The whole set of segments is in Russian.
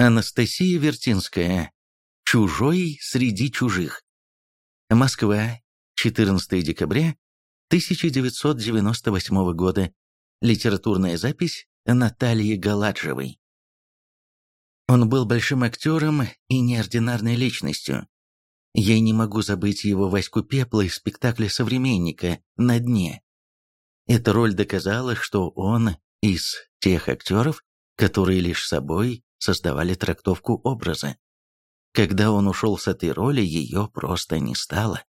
Анастасия Вертинская. Чужой среди чужих. Москва, 14 декабря 1998 года. Литературная запись Натальи Галаджевой. Он был большим актером и неординарной личностью. Я не могу забыть его Ваську Пепла из спектакля «Современника» «На дне». Эта роль доказала, что он из тех актеров, которые лишь собой создавали трактовку образа. Когда он ушел с этой роли, ее просто не стало.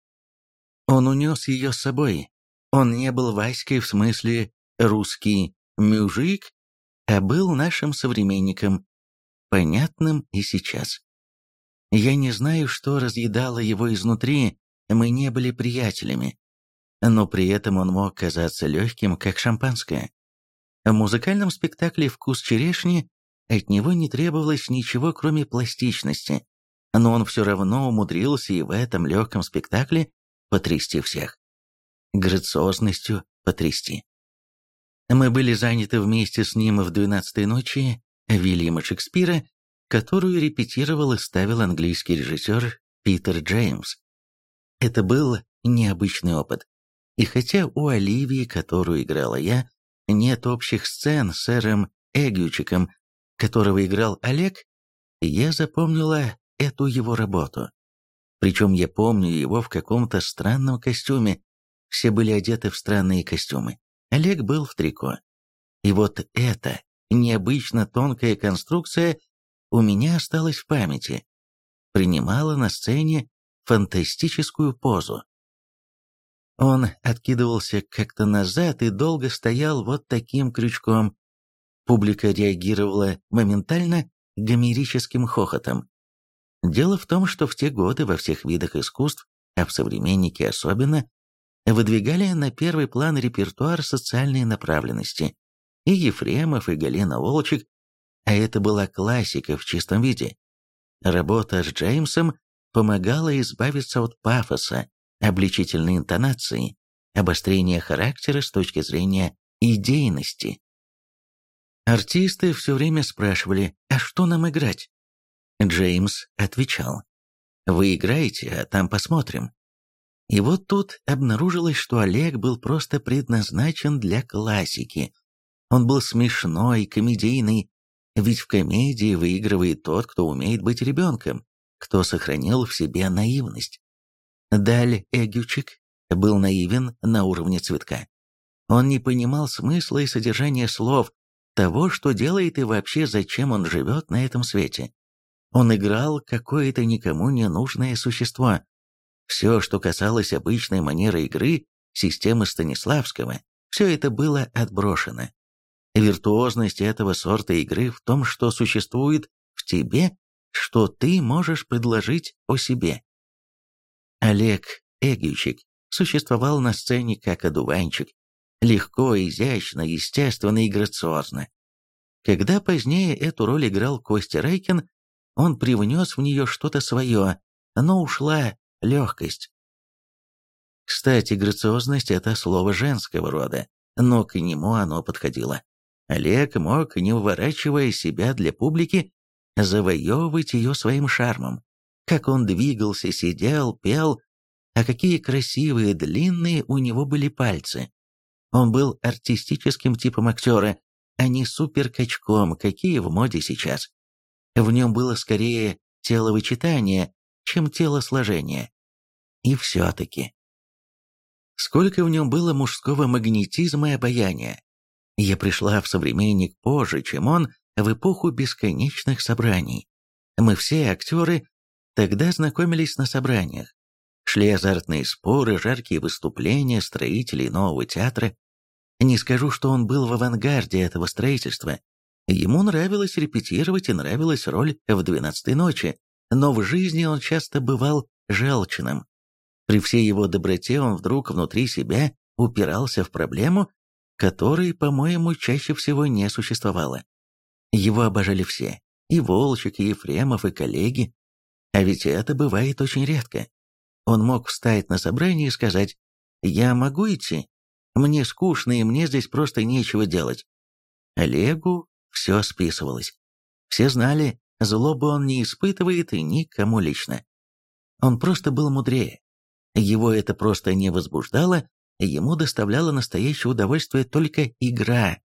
Он унес ее с собой. Он не был Васькой в смысле «русский мюжик», а был нашим современником, понятным и сейчас. Я не знаю, что разъедало его изнутри, мы не были приятелями, но при этом он мог казаться легким, как шампанское. В музыкальном спектакле «Вкус черешни» от него не требовалось ничего, кроме пластичности, но он все равно умудрился и в этом легком спектакле потрясти всех. Грациозностью потрясти. Мы были заняты вместе с ним в «Двенадцатой ночи» Вильяма Шекспира, которую репетировал и ставил английский режиссер Питер Джеймс. Это был необычный опыт. И хотя у Оливии, которую играла я, нет общих сцен с сэром Эгючиком, которого играл Олег, я запомнила эту его работу. Причем я помню его в каком-то странном костюме. Все были одеты в странные костюмы. Олег был в трико. И вот эта необычно тонкая конструкция у меня осталась в памяти. Принимала на сцене фантастическую позу. Он откидывался как-то назад и долго стоял вот таким крючком. Публика реагировала моментально гомерическим хохотом. Дело в том, что в те годы во всех видах искусств, а в современнике особенно, выдвигали на первый план репертуар социальной направленности. И Ефремов, и Галина Волчек, а это была классика в чистом виде. Работа с Джеймсом помогала избавиться от пафоса, обличительной интонации, обострения характера с точки зрения идейности. Артисты все время спрашивали, а что нам играть? Джеймс отвечал, вы играете, а там посмотрим. И вот тут обнаружилось, что Олег был просто предназначен для классики. Он был смешной, комедийный, ведь в комедии выигрывает тот, кто умеет быть ребенком, кто сохранил в себе наивность. Даль Эгючик был наивен на уровне цветка. Он не понимал смысла и содержания слов, того, что делает и вообще зачем он живет на этом свете. Он играл какое-то никому не нужное существо. Все, что касалось обычной манеры игры, системы Станиславского, все это было отброшено. Виртуозность этого сорта игры в том, что существует в тебе, что ты можешь предложить о себе. Олег Эгичек существовал на сцене как одуванчик, легко, изящно, естественно и грациозно. Когда позднее эту роль играл Костя Райкин, он привнес в нее что-то свое, но ушла легкость. Кстати, грациозность – это слово женского рода, но к нему оно подходило. Олег мог, не уворачивая себя для публики, завоевывать ее своим шармом как он двигался, сидел, пел, а какие красивые, длинные у него были пальцы. Он был артистическим типом актера, а не суперкачком, какие в моде сейчас. В нем было скорее теловычитание, чем телосложение. И все-таки. Сколько в нем было мужского магнетизма и обаяния. Я пришла в современник позже, чем он, в эпоху бесконечных собраний. Мы все актеры Тогда знакомились на собраниях. Шли азартные споры, жаркие выступления строителей нового театра. Не скажу, что он был в авангарде этого строительства. Ему нравилось репетировать и нравилась роль в «Двенадцатой ночи», но в жизни он часто бывал желчным. При всей его доброте он вдруг внутри себя упирался в проблему, которой, по-моему, чаще всего не существовало. Его обожали все, и Волчек, и Ефремов, и коллеги, а ведь это бывает очень редко. Он мог встать на собрание и сказать «Я могу идти? Мне скучно, и мне здесь просто нечего делать». Олегу все списывалось. Все знали, злобы он не испытывает и никому лично. Он просто был мудрее. Его это просто не возбуждало, ему доставляло настоящее удовольствие только игра.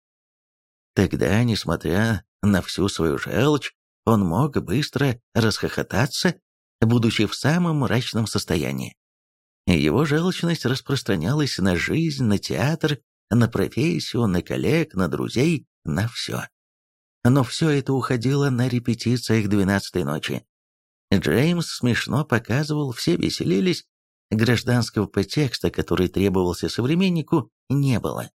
Тогда, несмотря на всю свою желчь, он мог быстро расхохотаться, будучи в самом мрачном состоянии. Его желчность распространялась на жизнь, на театр, на профессию, на коллег, на друзей, на все. Но все это уходило на репетициях двенадцатой ночи. Джеймс смешно показывал, все веселились, гражданского подтекста, который требовался современнику, не было.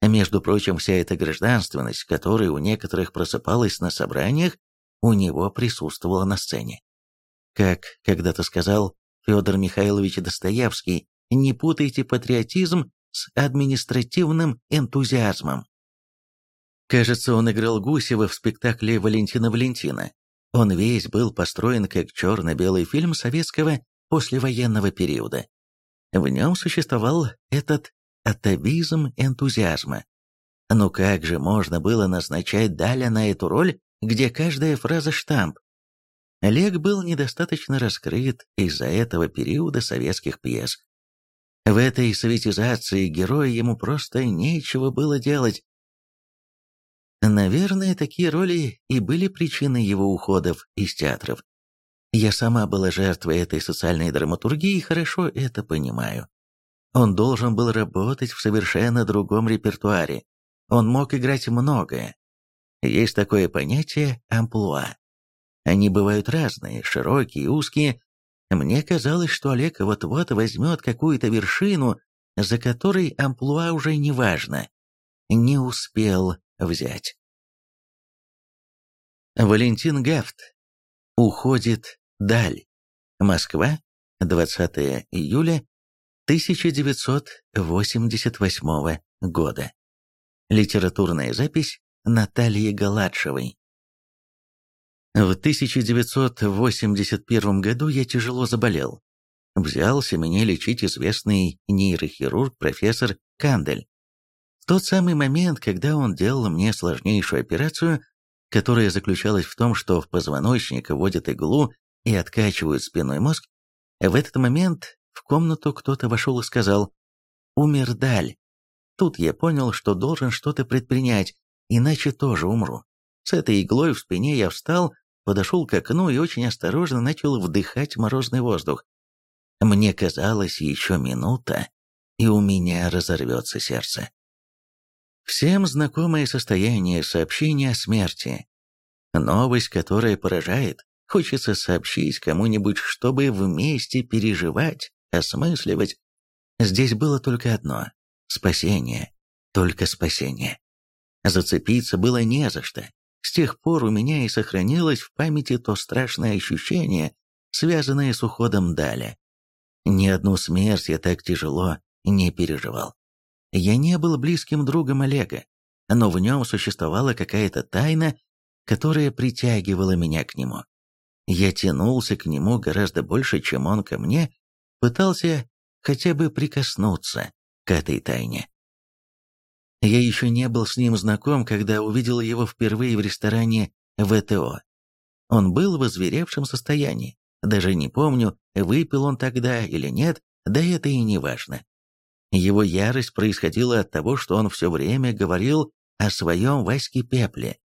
Между прочим, вся эта гражданственность, которая у некоторых просыпалась на собраниях, у него присутствовала на сцене. Как когда-то сказал Федор Михайлович Достоевский, не путайте патриотизм с административным энтузиазмом. Кажется, он играл Гусева в спектакле «Валентина Валентина». Он весь был построен как черно-белый фильм советского послевоенного периода. В нем существовал этот атовизм энтузиазма. Ну как же можно было назначать Даля на эту роль, где каждая фраза штамп? Олег был недостаточно раскрыт из-за этого периода советских пьес. В этой советизации героя ему просто нечего было делать. Наверное, такие роли и были причиной его уходов из театров. Я сама была жертвой этой социальной драматургии и хорошо это понимаю. Он должен был работать в совершенно другом репертуаре. Он мог играть многое. Есть такое понятие амплуа. Они бывают разные, широкие узкие. Мне казалось, что Олег вот-вот возьмет какую-то вершину, за которой амплуа уже не важно. Не успел взять. Валентин Гафт. Уходит даль. Москва, 20 июля 1988 года. Литературная запись Натальи Галадшевой. В 1981 году я тяжело заболел. Взялся меня лечить известный нейрохирург профессор Кандель. В тот самый момент, когда он делал мне сложнейшую операцию, которая заключалась в том, что в позвоночник вводят иглу и откачивают спиной мозг, в этот момент в комнату кто-то вошел и сказал «Умер Даль». Тут я понял, что должен что-то предпринять, иначе тоже умру. С этой иглой в спине я встал, подошел к окну и очень осторожно начал вдыхать морозный воздух. Мне казалось, еще минута, и у меня разорвется сердце. Всем знакомое состояние сообщения о смерти. Новость, которая поражает. Хочется сообщить кому-нибудь, чтобы вместе переживать осмысливать. Здесь было только одно – спасение, только спасение. Зацепиться было не за что. С тех пор у меня и сохранилось в памяти то страшное ощущение, связанное с уходом Даля. Ни одну смерть я так тяжело не переживал. Я не был близким другом Олега, но в нем существовала какая-то тайна, которая притягивала меня к нему. Я тянулся к нему гораздо больше, чем он ко мне, пытался хотя бы прикоснуться к этой тайне. Я еще не был с ним знаком, когда увидел его впервые в ресторане ВТО. Он был в озверевшем состоянии. Даже не помню, выпил он тогда или нет, да это и не важно. Его ярость происходила от того, что он все время говорил о своем Ваське Пепле.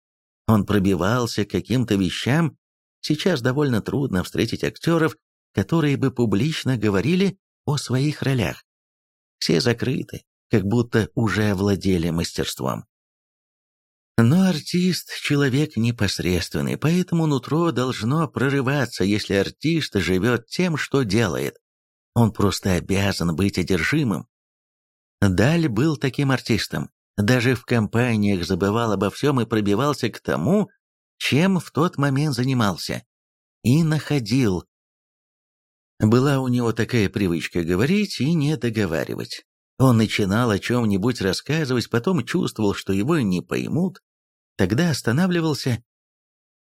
Он пробивался к каким-то вещам. Сейчас довольно трудно встретить актеров, которые бы публично говорили о своих ролях. Все закрыты, как будто уже овладели мастерством. Но артист – человек непосредственный, поэтому нутро должно прорываться, если артист живет тем, что делает. Он просто обязан быть одержимым. Даль был таким артистом. Даже в компаниях забывал обо всем и пробивался к тому, чем в тот момент занимался. И находил была у него такая привычка говорить и не договаривать. Он начинал о чем-нибудь рассказывать, потом чувствовал, что его не поймут, тогда останавливался.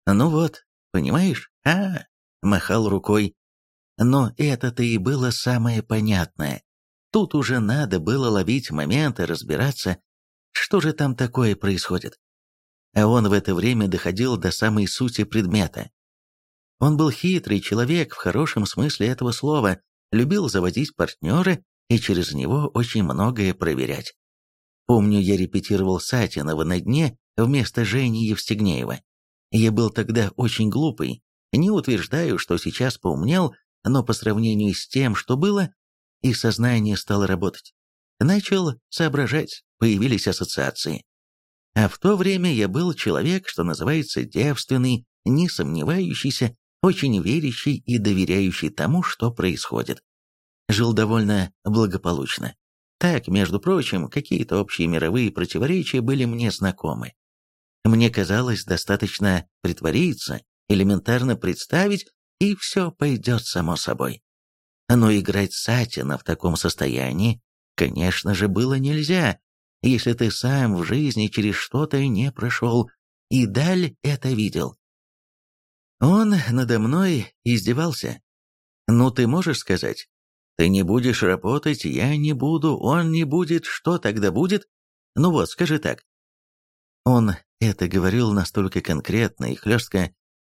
«Ну вот, понимаешь? А, махал рукой. Но это-то и было самое понятное. Тут уже надо было ловить моменты, разбираться, что же там такое происходит. а он в это время доходил до самой сути предмета. Он был хитрый человек в хорошем смысле этого слова, любил заводить партнера и через него очень многое проверять. Помню, я репетировал Сатинова на дне вместо Жени Евстигнеева. Я был тогда очень глупый, не утверждаю, что сейчас поумнел, но по сравнению с тем, что было, и сознание стало работать. Начал соображать, появились ассоциации. А в то время я был человек, что называется девственный, не сомневающийся, очень верящий и доверяющий тому, что происходит. Жил довольно благополучно. Так, между прочим, какие-то общие мировые противоречия были мне знакомы. Мне казалось, достаточно притвориться, элементарно представить, и все пойдет само собой. Но играть Сатина в таком состоянии, конечно же, было нельзя, если ты сам в жизни через что-то не прошел, и Даль это видел. Он надо мной издевался. Ну, ты можешь сказать, ты не будешь работать, я не буду, он не будет, что тогда будет? Ну вот, скажи так. Он это говорил настолько конкретно и хлестко,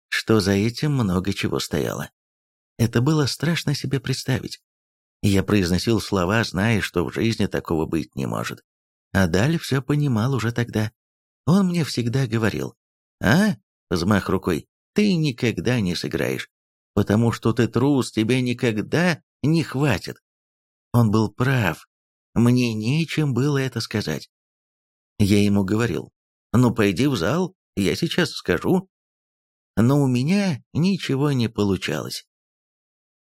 что за этим много чего стояло. Это было страшно себе представить. Я произносил слова, зная, что в жизни такого быть не может. А Даль все понимал уже тогда. Он мне всегда говорил, «А, взмах рукой, ты никогда не сыграешь, потому что ты трус, тебе никогда не хватит». Он был прав, мне нечем было это сказать. Я ему говорил, «Ну, пойди в зал, я сейчас скажу». Но у меня ничего не получалось.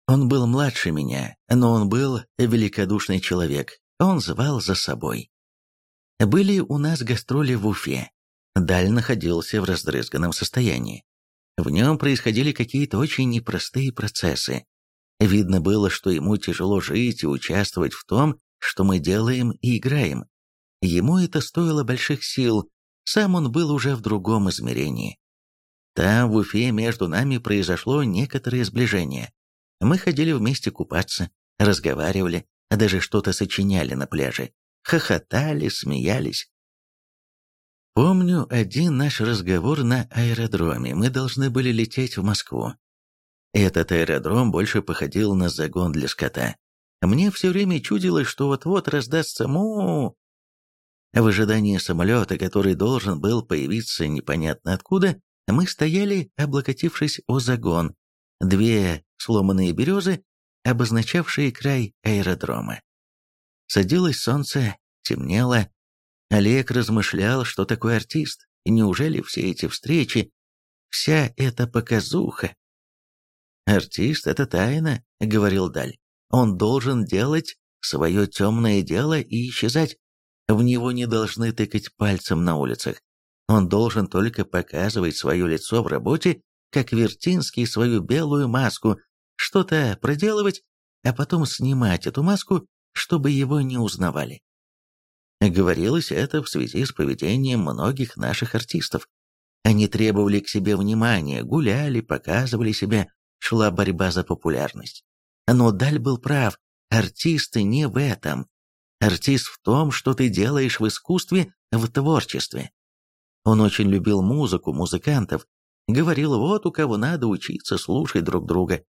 Он был младше меня, но он был великодушный человек, он звал за собой. Были у нас гастроли в Уфе. Даль находился в раздрызганном состоянии. В нем происходили какие-то очень непростые процессы. Видно было, что ему тяжело жить и участвовать в том, что мы делаем и играем. Ему это стоило больших сил, сам он был уже в другом измерении. Там, в Уфе, между нами произошло некоторое сближение. Мы ходили вместе купаться, разговаривали, а даже что-то сочиняли на пляже хохотали, смеялись. Помню один наш разговор на аэродроме. Мы должны были лететь в Москву. Этот аэродром больше походил на загон для скота. Мне все время чудилось, что вот-вот раздастся му. В ожидании самолета, который должен был появиться непонятно откуда, мы стояли, облокотившись о загон, две сломанные березы, обозначавшие край аэродрома. Садилось солнце, темнело. Олег размышлял, что такое артист, неужели все эти встречи, вся эта показуха? «Артист — это тайна», — говорил Даль. «Он должен делать свое темное дело и исчезать. В него не должны тыкать пальцем на улицах. Он должен только показывать свое лицо в работе, как Вертинский свою белую маску, что-то проделывать, а потом снимать эту маску чтобы его не узнавали. Говорилось это в связи с поведением многих наших артистов. Они требовали к себе внимания, гуляли, показывали себя, шла борьба за популярность. Но Даль был прав, артисты не в этом. Артист в том, что ты делаешь в искусстве, в творчестве. Он очень любил музыку, музыкантов, говорил, вот у кого надо учиться слушать друг друга,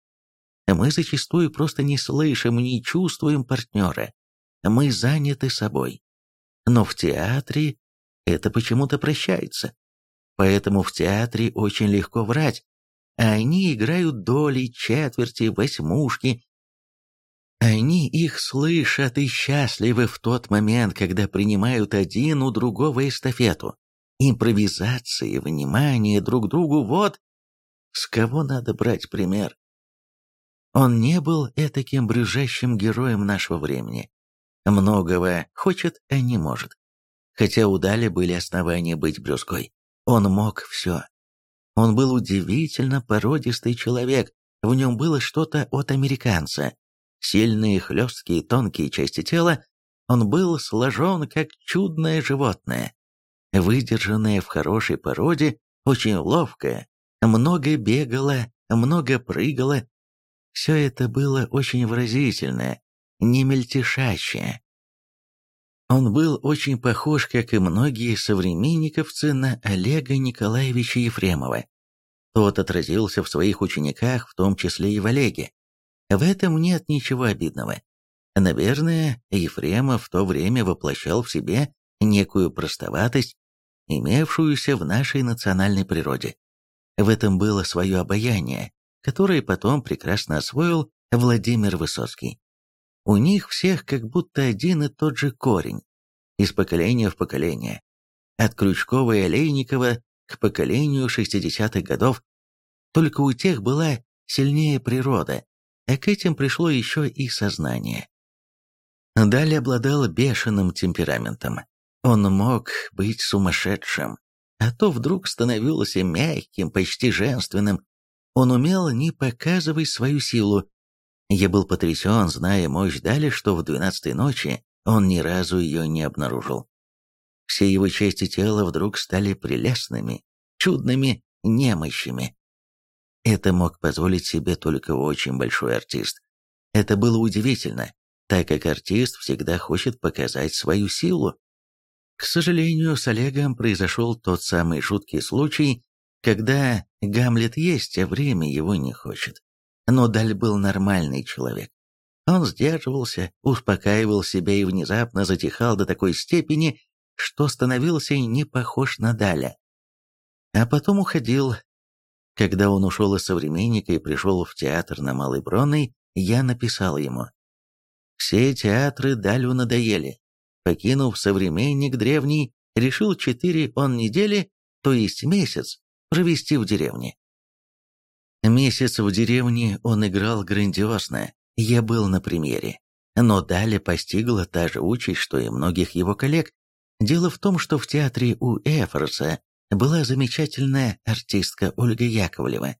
мы зачастую просто не слышим, не чувствуем партнера. Мы заняты собой. Но в театре это почему-то прощается. Поэтому в театре очень легко врать. Они играют доли, четверти, восьмушки. Они их слышат и счастливы в тот момент, когда принимают один у другого эстафету. Импровизации, внимание друг другу – вот с кого надо брать пример. Он не был этаким брюзжащим героем нашего времени. Многого хочет, а не может. Хотя у Дали были основания быть брюзгой. Он мог все. Он был удивительно породистый человек, в нем было что-то от американца. Сильные, хлесткие, тонкие части тела, он был сложен, как чудное животное. Выдержанное в хорошей породе, очень ловкое, много бегало, много прыгало, все это было очень выразительное, не мельтешащее. Он был очень похож, как и многие современниковцы, на Олега Николаевича Ефремова. Тот отразился в своих учениках, в том числе и в Олеге. В этом нет ничего обидного. Наверное, Ефремов в то время воплощал в себе некую простоватость, имевшуюся в нашей национальной природе. В этом было свое обаяние, которое потом прекрасно освоил Владимир Высоцкий. У них всех как будто один и тот же корень, из поколения в поколение. От Крючкова и Олейникова к поколению 60-х годов. Только у тех была сильнее природа, а к этим пришло еще и сознание. Далее обладал бешеным темпераментом. Он мог быть сумасшедшим, а то вдруг становился мягким, почти женственным. Он умел не показывать свою силу. Я был потрясен, зная мощь Дали, что в двенадцатой ночи он ни разу ее не обнаружил. Все его части тела вдруг стали прелестными, чудными, немощами. Это мог позволить себе только очень большой артист. Это было удивительно, так как артист всегда хочет показать свою силу. К сожалению, с Олегом произошел тот самый жуткий случай, когда Гамлет есть, а время его не хочет. Но Даль был нормальный человек. Он сдерживался, успокаивал себя и внезапно затихал до такой степени, что становился не похож на Даля. А потом уходил. Когда он ушел из «Современника» и пришел в театр на Малой Бронной, я написал ему. Все театры Далю надоели. Покинув «Современник» древний, решил четыре он недели, то есть месяц, провести в деревне. Месяц в деревне он играл грандиозно, я был на премьере. Но далее постигла та же участь, что и многих его коллег. Дело в том, что в театре у Эфорса была замечательная артистка Ольга Яковлева.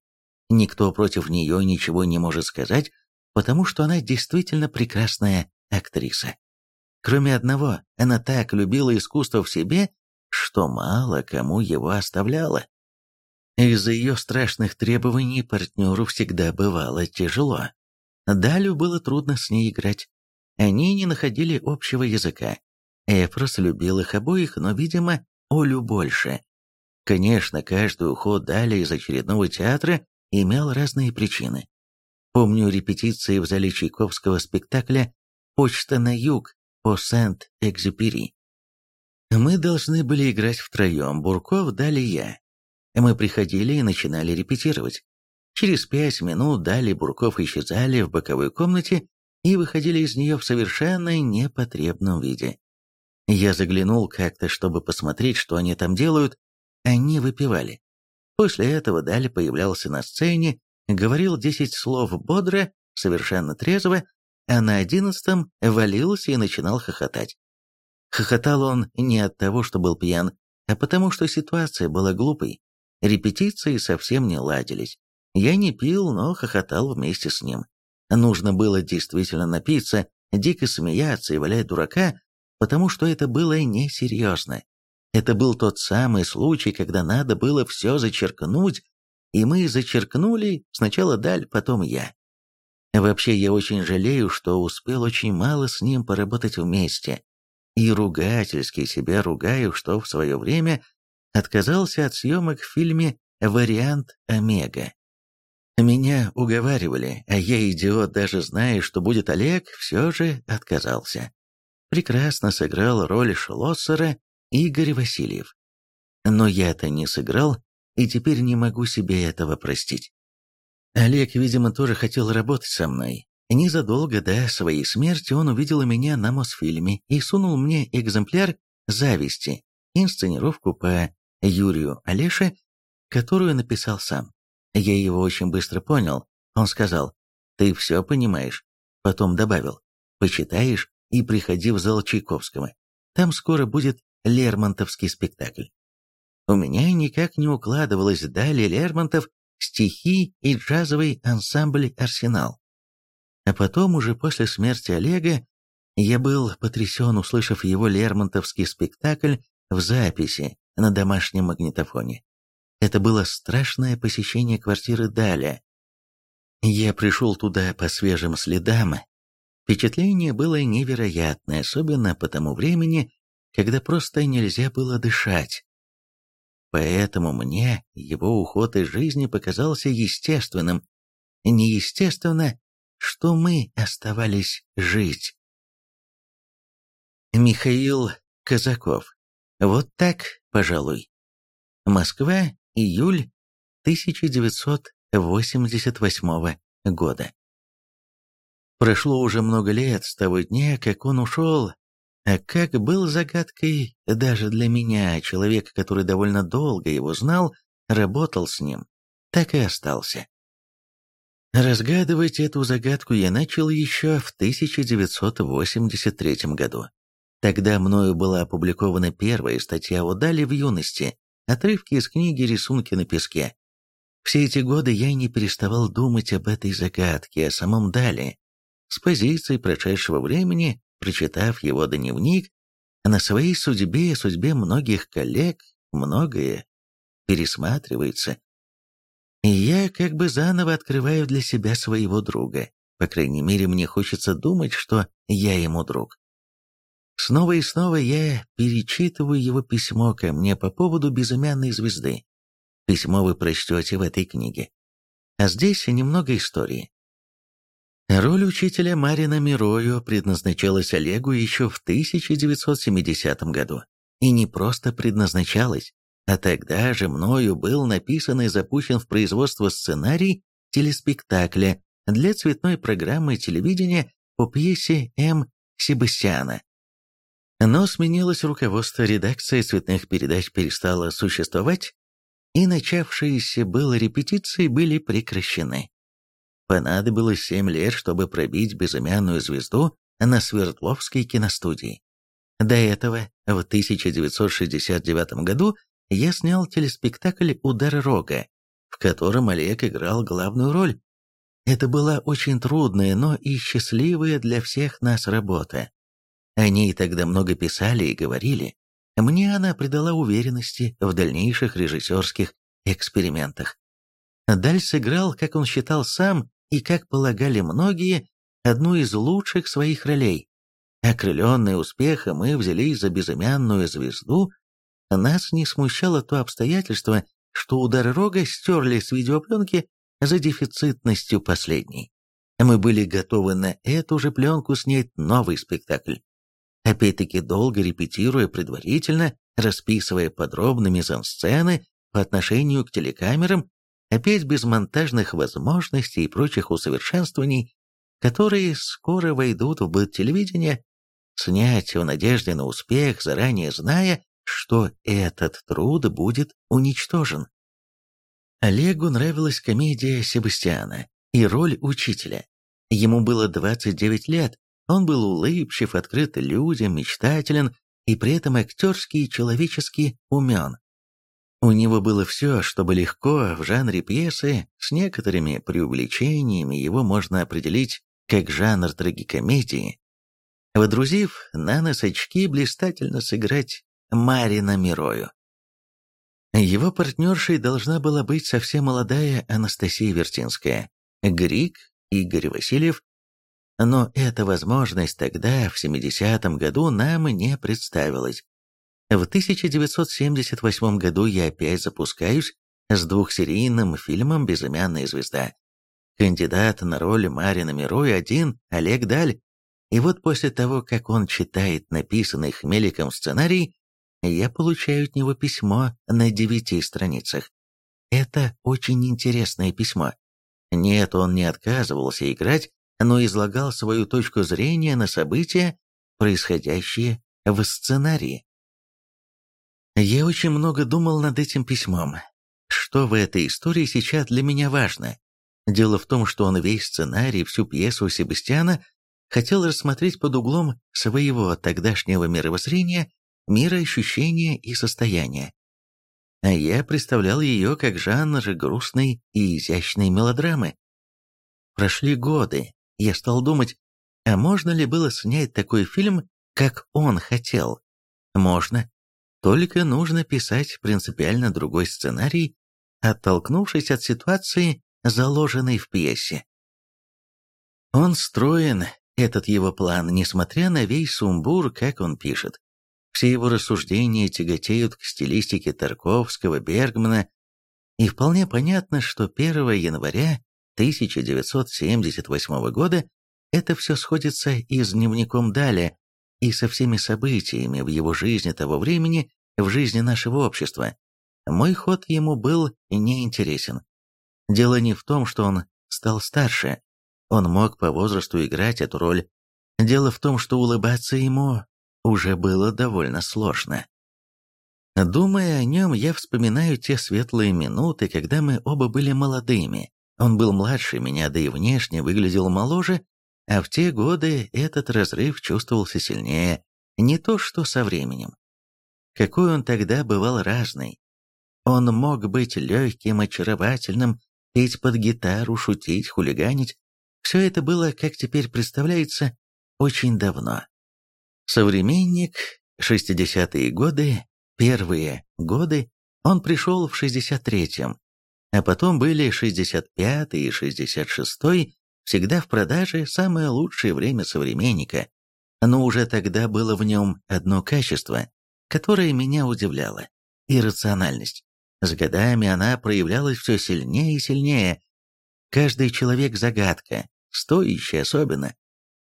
Никто против нее ничего не может сказать, потому что она действительно прекрасная актриса. Кроме одного, она так любила искусство в себе, что мало кому его оставляла. Из-за ее страшных требований партнеру всегда бывало тяжело. Далю было трудно с ней играть. Они не находили общего языка. Эфрос любил их обоих, но, видимо, Олю больше. Конечно, каждый уход Дали из очередного театра имел разные причины. Помню репетиции в зале Чайковского спектакля «Почта на юг» по Сент-Экзюпери. Мы должны были играть втроем, Бурков, Дали я. Мы приходили и начинали репетировать. Через пять минут Дали Бурков исчезали в боковой комнате и выходили из нее в совершенно непотребном виде. Я заглянул как-то, чтобы посмотреть, что они там делают. Они выпивали. После этого Дали появлялся на сцене, говорил десять слов бодро, совершенно трезво, а на одиннадцатом валился и начинал хохотать. Хохотал он не от того, что был пьян, а потому что ситуация была глупой. Репетиции совсем не ладились. Я не пил, но хохотал вместе с ним. Нужно было действительно напиться, дико смеяться и валять дурака, потому что это было несерьезно. Это был тот самый случай, когда надо было все зачеркнуть, и мы зачеркнули сначала Даль, потом я. Вообще, я очень жалею, что успел очень мало с ним поработать вместе. И ругательски себя ругаю, что в свое время отказался от съемок в фильме «Вариант Омега». Меня уговаривали, а я, идиот, даже зная, что будет Олег, все же отказался. Прекрасно сыграл роль Шлоссера Игорь Васильев. Но я-то не сыграл, и теперь не могу себе этого простить. Олег, видимо, тоже хотел работать со мной. Незадолго до своей смерти он увидел меня на Мосфильме и сунул мне экземпляр «Зависти», инсценировку по Юрию Олеше, которую написал сам. Я его очень быстро понял. Он сказал, «Ты все понимаешь». Потом добавил, «Почитаешь и приходи в зал Чайковского. Там скоро будет Лермонтовский спектакль». У меня никак не укладывалось далее Лермонтов стихи и джазовый ансамбль «Арсенал». А потом, уже после смерти Олега, я был потрясен, услышав его Лермонтовский спектакль в записи на домашнем магнитофоне. Это было страшное посещение квартиры Даля. Я пришел туда по свежим следам. Впечатление было невероятное, особенно по тому времени, когда просто нельзя было дышать. Поэтому мне его уход из жизни показался естественным. Неестественно, что мы оставались жить. Михаил Казаков. Вот так, пожалуй. Москва, июль 1988 года. Прошло уже много лет с того дня, как он ушел, а как был загадкой даже для меня, человека, который довольно долго его знал, работал с ним, так и остался. Разгадывать эту загадку я начал еще в 1983 году. Тогда мною была опубликована первая статья о Дали в юности, отрывки из книги «Рисунки на песке». Все эти годы я не переставал думать об этой загадке, о самом Дали. С позиции прошедшего времени прочитав его дневник, на своей судьбе и судьбе многих коллег многое пересматривается. И я как бы заново открываю для себя своего друга. По крайней мере, мне хочется думать, что я ему друг. Снова и снова я перечитываю его письмо ко мне по поводу безымянной звезды. Письмо вы прочтете в этой книге. А здесь немного истории. Роль учителя Марина Мирою предназначалась Олегу еще в 1970 году. И не просто предназначалась, а тогда же мною был написан и запущен в производство сценарий телеспектакля для цветной программы телевидения по пьесе М. Себастьяна. Но сменилось руководство, редакция цветных передач перестала существовать, и начавшиеся было репетиции были прекращены. Понадобилось семь лет, чтобы пробить безымянную звезду на Свердловской киностудии. До этого, в 1969 году, я снял телеспектакль «Удар рога», в котором Олег играл главную роль. Это была очень трудная, но и счастливая для всех нас работа. О ней тогда много писали и говорили. Мне она придала уверенности в дальнейших режиссерских экспериментах. Даль сыграл, как он считал сам, и, как полагали многие, одну из лучших своих ролей. Окрыленные успехом мы взялись за безымянную звезду, нас не смущало то обстоятельство, что удары рога стерли с видеопленки за дефицитностью последней. Мы были готовы на эту же пленку снять новый спектакль. Опять-таки долго репетируя предварительно, расписывая подробно мизансцены по отношению к телекамерам опять без монтажных возможностей и прочих усовершенствований, которые скоро войдут в быт телевидения, снять в надежде на успех, заранее зная, что этот труд будет уничтожен. Олегу нравилась комедия Себастьяна и роль учителя. Ему было 29 лет, он был улыбчив, открыт людям, мечтателен и при этом актерский и человечески умен. У него было все, чтобы легко в жанре пьесы, с некоторыми преувеличениями его можно определить как жанр трагикомедии, водрузив на нос очки блистательно сыграть Марина Мирою. Его партнершей должна была быть совсем молодая Анастасия Вертинская, Грик Игорь Васильев, но эта возможность тогда, в 70-м году, нам не представилась. В 1978 году я опять запускаюсь с двухсерийным фильмом «Безымянная звезда». Кандидат на роль Марина Мирой один – Олег Даль. И вот после того, как он читает написанный Хмеликом сценарий, я получаю от него письмо на девяти страницах. Это очень интересное письмо. Нет, он не отказывался играть, но излагал свою точку зрения на события, происходящие в сценарии. Я очень много думал над этим письмом. Что в этой истории сейчас для меня важно? Дело в том, что он весь сценарий, всю пьесу Себастьяна хотел рассмотреть под углом своего тогдашнего мировоззрения, мироощущения и состояния. А я представлял ее как жанр грустной и изящной мелодрамы. Прошли годы, я стал думать, а можно ли было снять такой фильм, как он хотел? Можно, только нужно писать принципиально другой сценарий, оттолкнувшись от ситуации, заложенной в пьесе. Он строен, этот его план, несмотря на весь сумбур, как он пишет. Все его рассуждения тяготеют к стилистике Тарковского, Бергмана, и вполне понятно, что 1 января 1978 года это все сходится и с дневником Даля, и со всеми событиями в его жизни того времени, в жизни нашего общества. Мой ход ему был неинтересен. Дело не в том, что он стал старше. Он мог по возрасту играть эту роль. Дело в том, что улыбаться ему уже было довольно сложно. Думая о нем, я вспоминаю те светлые минуты, когда мы оба были молодыми. Он был младше меня, да и внешне выглядел моложе, а в те годы этот разрыв чувствовался сильнее, не то что со временем. Какой он тогда бывал разный. Он мог быть легким, очаровательным, петь под гитару, шутить, хулиганить. Все это было, как теперь представляется, очень давно. Современник, 60-е годы, первые годы, он пришел в 63-м, а потом были 65-й и 66-й, всегда в продаже самое лучшее время современника. Но уже тогда было в нем одно качество, которое меня удивляло – иррациональность. С годами она проявлялась все сильнее и сильнее. Каждый человек – загадка, стоящий особенно.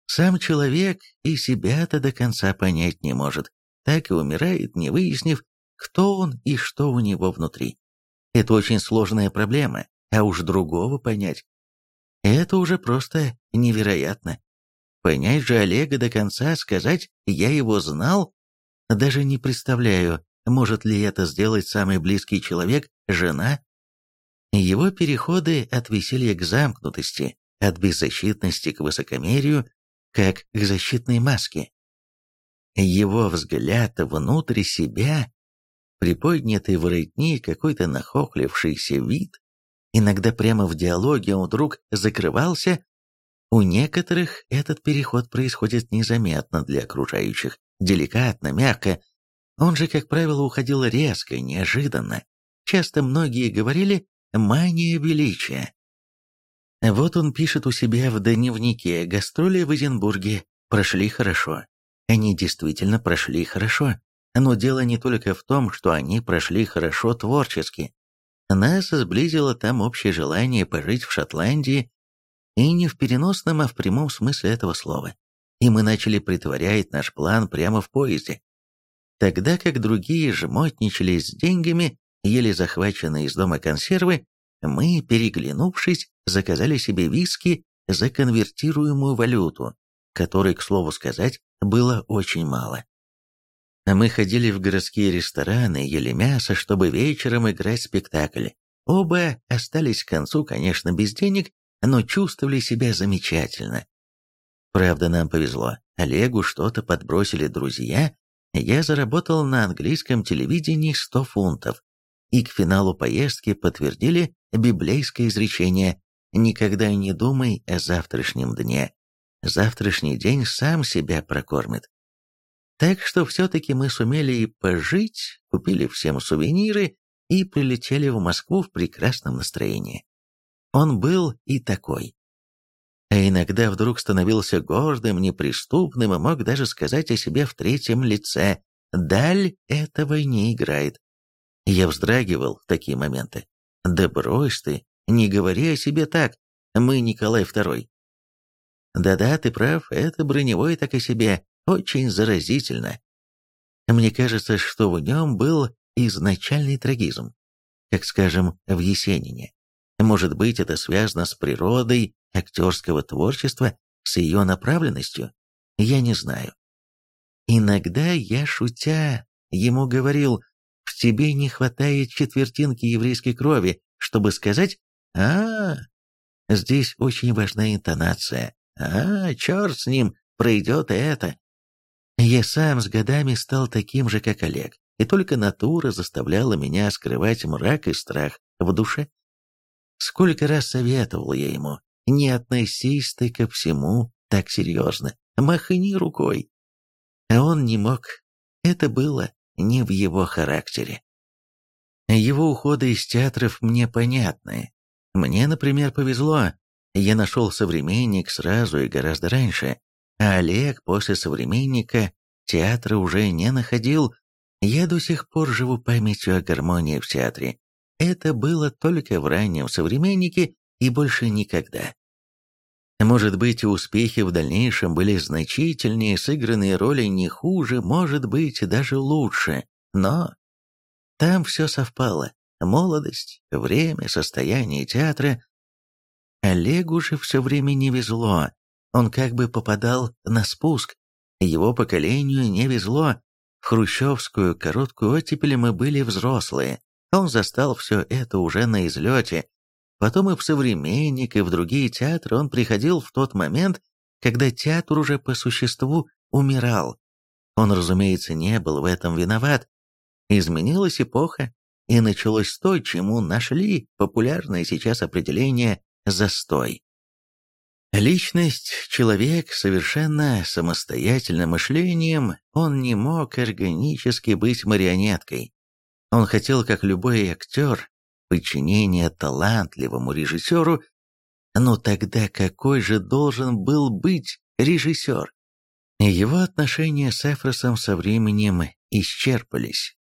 Сам человек и себя-то до конца понять не может, так и умирает, не выяснив, кто он и что у него внутри. Это очень сложная проблема, а уж другого понять. Это уже просто невероятно. Понять же Олега до конца, сказать «я его знал», даже не представляю, может ли это сделать самый близкий человек, жена. Его переходы от веселья к замкнутости, от беззащитности к высокомерию, как к защитной маске. Его взгляд внутрь себя, приподнятый воротник, какой-то нахохлившийся вид, иногда прямо в диалоге он вдруг закрывался. У некоторых этот переход происходит незаметно для окружающих, деликатно, мягко. Он же, как правило, уходил резко, неожиданно. Часто многие говорили «мания величия». Вот он пишет у себя в дневнике «Гастроли в Эдинбурге прошли хорошо». Они действительно прошли хорошо. Но дело не только в том, что они прошли хорошо творчески. Нас сблизило там общее желание пожить в Шотландии, и не в переносном, а в прямом смысле этого слова. И мы начали притворять наш план прямо в поезде. Тогда как другие жмотничали с деньгами, ели захваченные из дома консервы, мы, переглянувшись, заказали себе виски за конвертируемую валюту, которой, к слову сказать, было очень мало. Мы ходили в городские рестораны, ели мясо, чтобы вечером играть спектакль. Оба остались к концу, конечно, без денег, но чувствовали себя замечательно. Правда, нам повезло. Олегу что-то подбросили друзья. Я заработал на английском телевидении 100 фунтов. И к финалу поездки подтвердили библейское изречение «Никогда не думай о завтрашнем дне. Завтрашний день сам себя прокормит». Так что все-таки мы сумели и пожить, купили всем сувениры и прилетели в Москву в прекрасном настроении. Он был и такой. А иногда вдруг становился гордым, неприступным и мог даже сказать о себе в третьем лице «Даль этого не играет». Я вздрагивал в такие моменты. «Да брось ты, не говори о себе так, мы Николай II». «Да-да, ты прав, это броневой так о себе, очень заразительно. Мне кажется, что в нем был изначальный трагизм, как, скажем, в Есенине. Может быть, это связано с природой актерского творчества, с ее направленностью? Я не знаю. Иногда я, шутя, ему говорил, в тебе не хватает четвертинки еврейской крови, чтобы сказать а, Здесь очень важна интонация. -а черт с ним, пройдет это. Я сам с годами стал таким же, как Олег, и только натура заставляла меня скрывать мрак и страх в душе. Сколько раз советовал я ему, не относись ты ко всему так серьезно, махни рукой. А он не мог, это было не в его характере. Его уходы из театров мне понятны. Мне, например, повезло, я нашел современник сразу и гораздо раньше, а Олег после «Современника» театра уже не находил. Я до сих пор живу памятью о гармонии в театре. Это было только в раннем «Современнике» и больше никогда. Может быть, успехи в дальнейшем были значительнее, сыгранные роли не хуже, может быть, даже лучше, но там все совпало. Молодость, время, состояние театра. Олегу же все время не везло. Он как бы попадал на спуск. Его поколению не везло. В хрущевскую короткую оттепель мы были взрослые. Он застал все это уже на излете. Потом и в «Современник», и в другие театры он приходил в тот момент, когда театр уже по существу умирал. Он, разумеется, не был в этом виноват. Изменилась эпоха, и началось то, чему нашли популярное сейчас определение «застой». Личность, человек, совершенно самостоятельным мышлением, он не мог органически быть марионеткой. Он хотел, как любой актер, подчинения талантливому режиссеру, но тогда какой же должен был быть режиссер? Его отношения с Эфросом со временем исчерпались.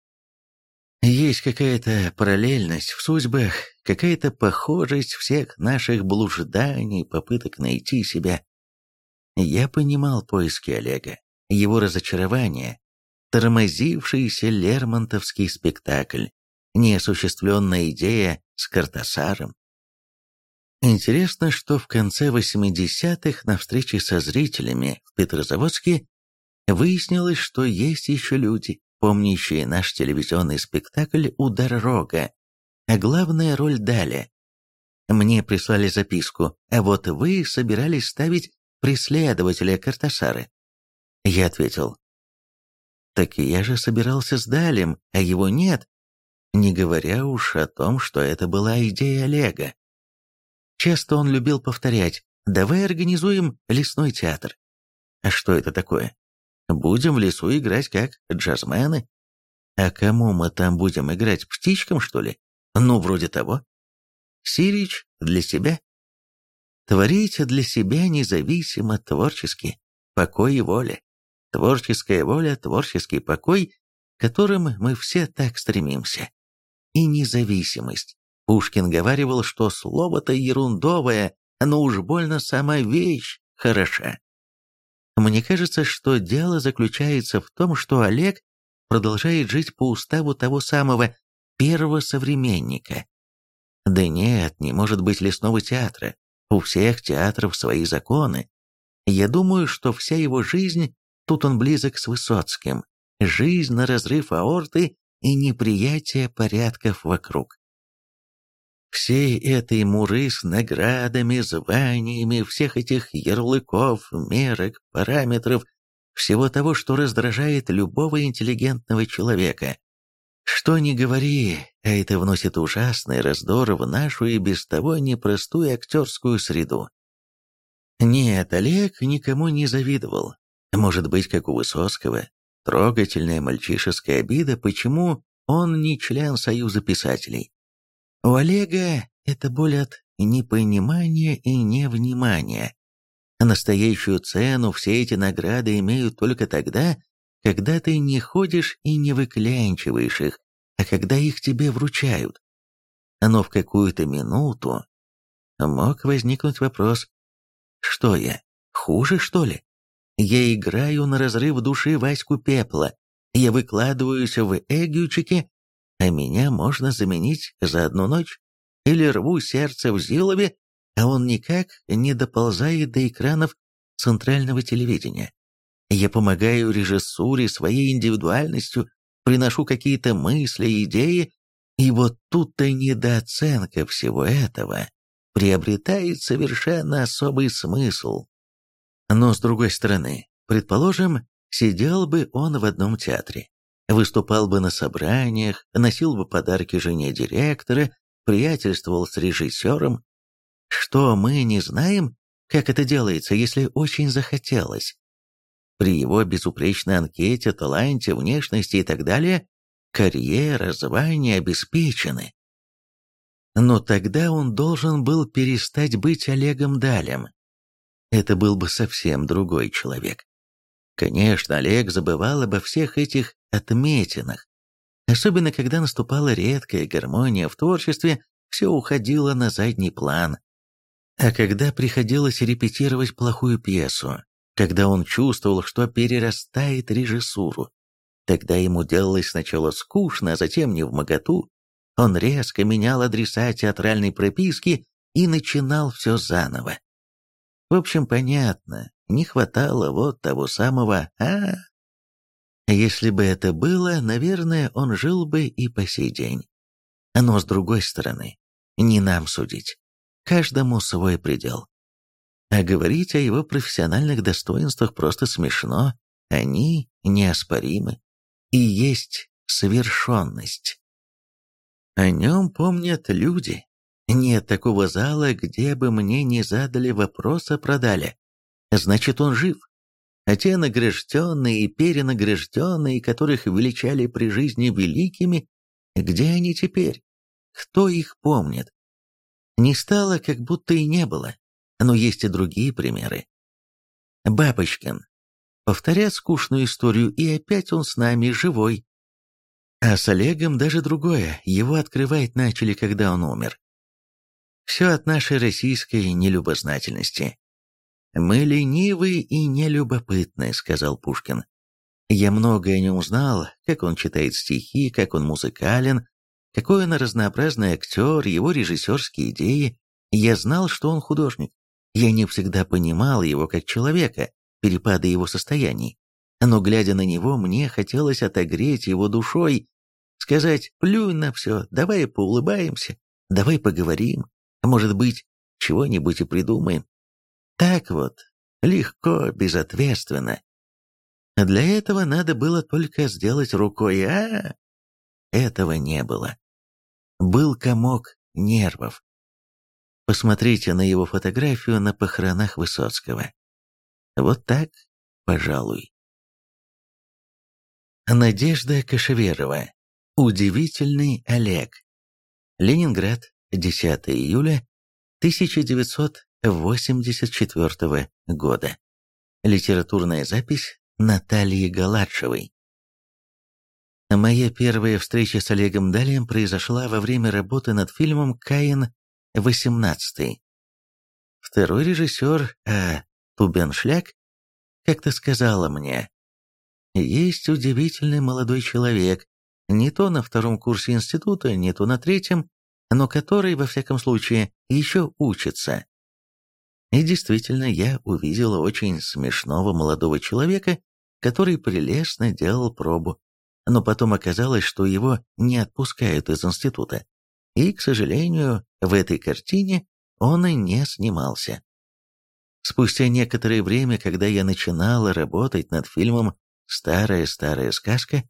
Есть какая-то параллельность в судьбах, какая-то похожесть всех наших блужданий, попыток найти себя. Я понимал поиски Олега, его разочарование, тормозившийся Лермонтовский спектакль, неосуществленная идея с Картасаром. Интересно, что в конце 80-х на встрече со зрителями в Петрозаводске выяснилось, что есть еще люди, помнящие наш телевизионный спектакль «Удар рога», а главная роль дали. Мне прислали записку, а вот вы собирались ставить преследователя Картасары. Я ответил, так я же собирался с Далем, а его нет, не говоря уж о том, что это была идея Олега. Часто он любил повторять «давай организуем лесной театр». А что это такое? Будем в лесу играть как джазмены. А кому мы там будем играть, птичкам, что ли? Ну, вроде того. Сирич для себя. Творить для себя независимо, творчески, покой и воля. Творческая воля, творческий покой, которым мы все так стремимся. И независимость. Пушкин говаривал, что слово-то ерундовое, но уж больно сама вещь хороша. Мне кажется, что дело заключается в том, что Олег продолжает жить по уставу того самого первого современника. Да нет, не может быть лесного театра. У всех театров свои законы. Я думаю, что вся его жизнь, тут он близок с Высоцким, жизнь на разрыв аорты и неприятие порядков вокруг всей этой муры с наградами, званиями, всех этих ярлыков, мерок, параметров, всего того, что раздражает любого интеллигентного человека. Что ни говори, а это вносит ужасный раздор в нашу и без того непростую актерскую среду. Нет, Олег никому не завидовал. Может быть, как у Высоцкого, трогательная мальчишеская обида, почему он не член Союза писателей. У Олега это боль от непонимания и невнимания. Настоящую цену все эти награды имеют только тогда, когда ты не ходишь и не выклянчиваешь их, а когда их тебе вручают. Но в какую-то минуту мог возникнуть вопрос, что я, хуже что ли? Я играю на разрыв души Ваську Пепла, я выкладываюсь в эгючике, а меня можно заменить за одну ночь, или рву сердце в Зилове, а он никак не доползает до экранов центрального телевидения. Я помогаю режиссуре своей индивидуальностью, приношу какие-то мысли, идеи, и вот тут-то недооценка всего этого приобретает совершенно особый смысл. Но с другой стороны, предположим, сидел бы он в одном театре, выступал бы на собраниях, носил бы подарки жене директора, приятельствовал с режиссером. Что мы не знаем, как это делается, если очень захотелось? При его безупречной анкете, таланте, внешности и так далее, карьера, звания обеспечены. Но тогда он должен был перестать быть Олегом Далем. это был бы совсем другой человек. Конечно, Олег забывал обо всех этих отметинах. Особенно, когда наступала редкая гармония в творчестве, все уходило на задний план. А когда приходилось репетировать плохую пьесу, когда он чувствовал, что перерастает режиссуру, тогда ему делалось сначала скучно, а затем не в моготу, он резко менял адреса театральной прописки и начинал все заново. В общем, понятно, не хватало вот того самого «а». Если бы это было, наверное, он жил бы и по сей день. Но с другой стороны, не нам судить. Каждому свой предел. А говорить о его профессиональных достоинствах просто смешно, они неоспоримы. И есть совершенность. О нем помнят люди. Нет такого зала, где бы мне не задали вопрос о продале. Значит, он жив. А те награжденные и перенагражденные, которых величали при жизни великими, где они теперь? Кто их помнит? Не стало, как будто и не было. Но есть и другие примеры. Бабочкин. Повторяет скучную историю, и опять он с нами живой. А с Олегом даже другое, его открывать начали, когда он умер. Все от нашей российской нелюбознательности. «Мы ленивы и нелюбопытны», — сказал Пушкин. «Я многое о нем узнал, как он читает стихи, как он музыкален, какой он разнообразный актер, его режиссерские идеи. Я знал, что он художник. Я не всегда понимал его как человека, перепады его состояний. Но, глядя на него, мне хотелось отогреть его душой Сказать «плюнь на все, давай поулыбаемся, давай поговорим, может быть, чего-нибудь и придумаем». Так вот, легко, безответственно. Для этого надо было только сделать рукой, а этого не было. Был комок нервов. Посмотрите на его фотографию на похоронах Высоцкого. Вот так, пожалуй. Надежда Кашеверова Удивительный Олег. Ленинград, 10 июля 1984 года. Литературная запись Натальи Галадшевой. Моя первая встреча с Олегом Далием произошла во время работы над фильмом «Каин 18». Второй режиссер, А. Тубеншляк, как-то сказала мне, «Есть удивительный молодой человек, не то на втором курсе института, не то на третьем, но который, во всяком случае, еще учится. И действительно, я увидела очень смешного молодого человека, который прелестно делал пробу, но потом оказалось, что его не отпускают из института. И, к сожалению, в этой картине он и не снимался. Спустя некоторое время, когда я начинала работать над фильмом «Старая-старая сказка»,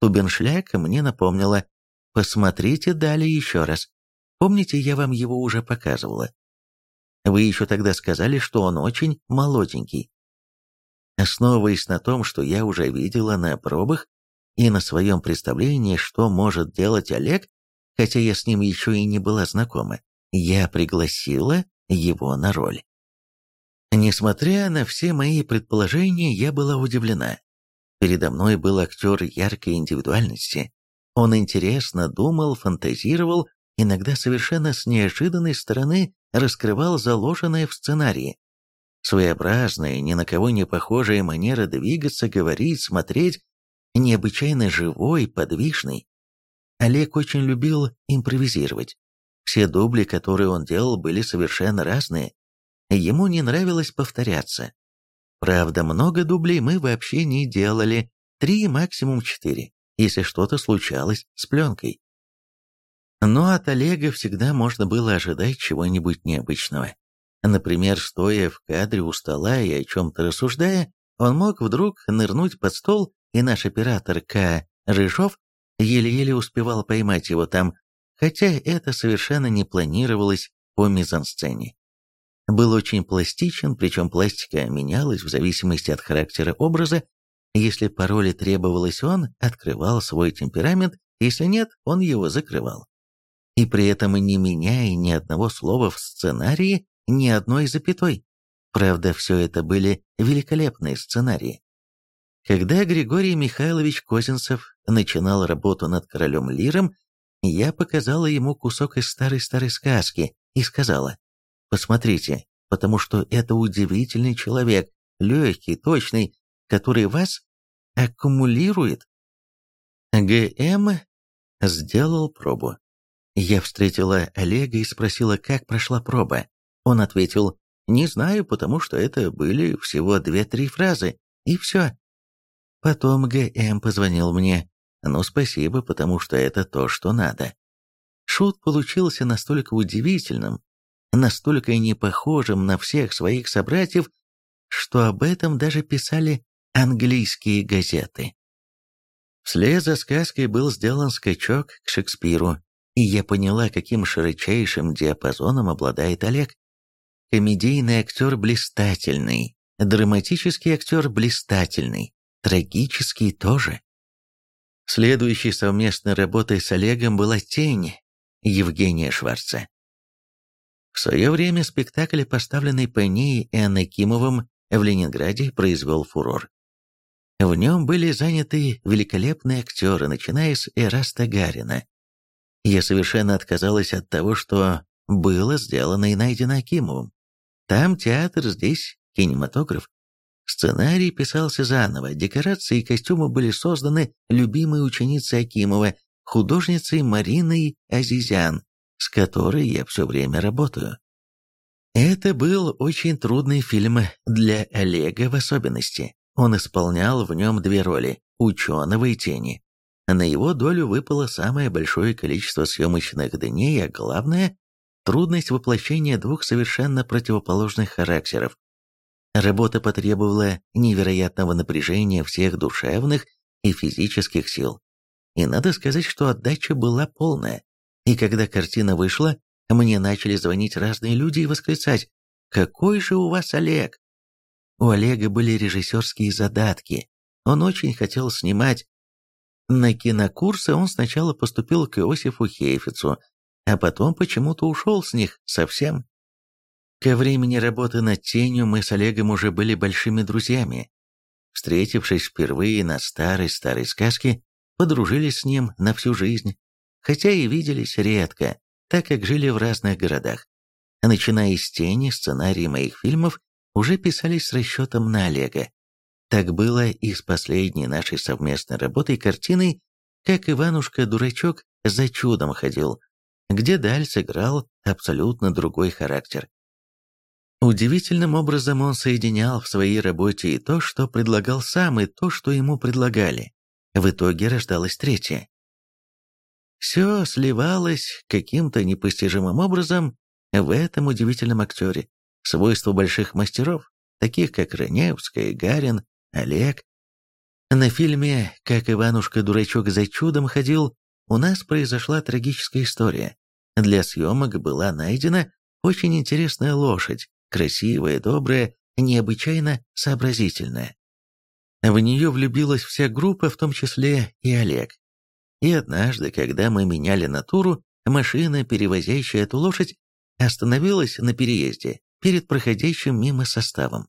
Тубеншляк мне напомнила. Посмотрите далее еще раз. Помните, я вам его уже показывала? Вы еще тогда сказали, что он очень молоденький. Основываясь на том, что я уже видела на пробах и на своем представлении, что может делать Олег, хотя я с ним еще и не была знакома, я пригласила его на роль. Несмотря на все мои предположения, я была удивлена. Передо мной был актер яркой индивидуальности. Он интересно думал, фантазировал, иногда совершенно с неожиданной стороны раскрывал заложенное в сценарии. Своеобразная, ни на кого не похожая манера двигаться, говорить, смотреть, необычайно живой, подвижный. Олег очень любил импровизировать. Все дубли, которые он делал, были совершенно разные. Ему не нравилось повторяться. Правда, много дублей мы вообще не делали, три, максимум четыре, если что-то случалось с пленкой. Но от Олега всегда можно было ожидать чего-нибудь необычного. Например, стоя в кадре у стола и о чем-то рассуждая, он мог вдруг нырнуть под стол, и наш оператор К. Рыжов еле-еле успевал поймать его там, хотя это совершенно не планировалось по мизансцене был очень пластичен, причем пластика менялась в зависимости от характера образа. Если по роли требовалось он, открывал свой темперамент, если нет, он его закрывал. И при этом не меняя ни одного слова в сценарии, ни одной запятой. Правда, все это были великолепные сценарии. Когда Григорий Михайлович Козинцев начинал работу над королем Лиром, я показала ему кусок из старой-старой сказки и сказала, «Посмотрите, потому что это удивительный человек, легкий, точный, который вас аккумулирует». ГМ сделал пробу. Я встретила Олега и спросила, как прошла проба. Он ответил, «Не знаю, потому что это были всего две-три фразы, и все». Потом ГМ позвонил мне. Ну, спасибо, потому что это то, что надо. Шут получился настолько удивительным, настолько не похожим на всех своих собратьев, что об этом даже писали английские газеты. Вслед за сказкой был сделан скачок к Шекспиру, и я поняла, каким широчайшим диапазоном обладает Олег. Комедийный актер блистательный, драматический актер блистательный, трагический тоже. Следующей совместной работой с Олегом была «Тень» Евгения Шварца. В свое время спектакль, поставленный по ней и Кимовым в Ленинграде, произвел фурор. В нем были заняты великолепные актеры, начиная с Эраста Гарина. Я совершенно отказалась от того, что было сделано и найдено Акимовым. Там театр, здесь кинематограф. Сценарий писался заново, декорации и костюмы были созданы любимой ученицей Акимова, художницей Мариной Азизян, с которой я все время работаю. Это был очень трудный фильм для Олега в особенности. Он исполнял в нем две роли – ученого и тени. На его долю выпало самое большое количество съемочных дней, а главное – трудность воплощения двух совершенно противоположных характеров Работа потребовала невероятного напряжения всех душевных и физических сил. И надо сказать, что отдача была полная. И когда картина вышла, мне начали звонить разные люди и восклицать «Какой же у вас Олег?» У Олега были режиссерские задатки. Он очень хотел снимать. На кинокурсы он сначала поступил к Иосифу Хейфицу, а потом почему-то ушел с них совсем. Ко времени работы над тенью мы с Олегом уже были большими друзьями. Встретившись впервые на старой-старой сказке, подружились с ним на всю жизнь, хотя и виделись редко, так как жили в разных городах. Начиная с тени, сценарии моих фильмов уже писались с расчетом на Олега. Так было и с последней нашей совместной работой картиной «Как Иванушка-дурачок за чудом ходил», где Даль сыграл абсолютно другой характер. Удивительным образом он соединял в своей работе и то, что предлагал сам, и то, что ему предлагали. В итоге рождалось третье. Все сливалось каким-то непостижимым образом в этом удивительном актере. Свойства больших мастеров, таких как Раневская, Гарин, Олег. На фильме «Как Иванушка-дурачок за чудом ходил» у нас произошла трагическая история. Для съемок была найдена очень интересная лошадь, красивая, добрая, необычайно сообразительная. В нее влюбилась вся группа, в том числе и Олег. И однажды, когда мы меняли натуру, машина, перевозящая эту лошадь, остановилась на переезде перед проходящим мимо составом.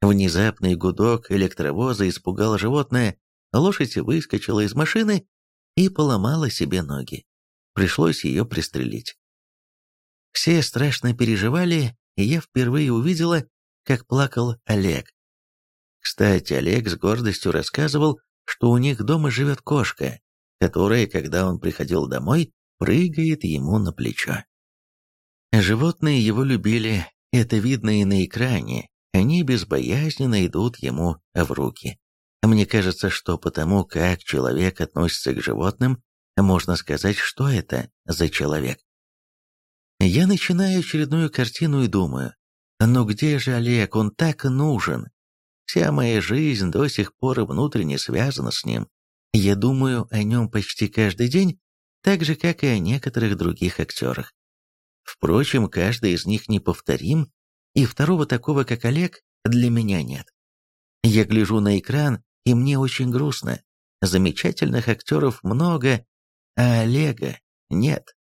Внезапный гудок электровоза испугал животное, лошадь выскочила из машины и поломала себе ноги. Пришлось ее пристрелить. Все страшно переживали и я впервые увидела, как плакал Олег. Кстати, Олег с гордостью рассказывал, что у них дома живет кошка, которая, когда он приходил домой, прыгает ему на плечо. Животные его любили, это видно и на экране, они безбоязненно идут ему в руки. Мне кажется, что потому, как человек относится к животным, можно сказать, что это за человек. Я начинаю очередную картину и думаю, ну где же Олег, он так нужен. Вся моя жизнь до сих пор внутренне связана с ним. Я думаю о нем почти каждый день, так же, как и о некоторых других актерах. Впрочем, каждый из них неповторим, и второго такого, как Олег, для меня нет. Я гляжу на экран, и мне очень грустно. Замечательных актеров много, а Олега нет.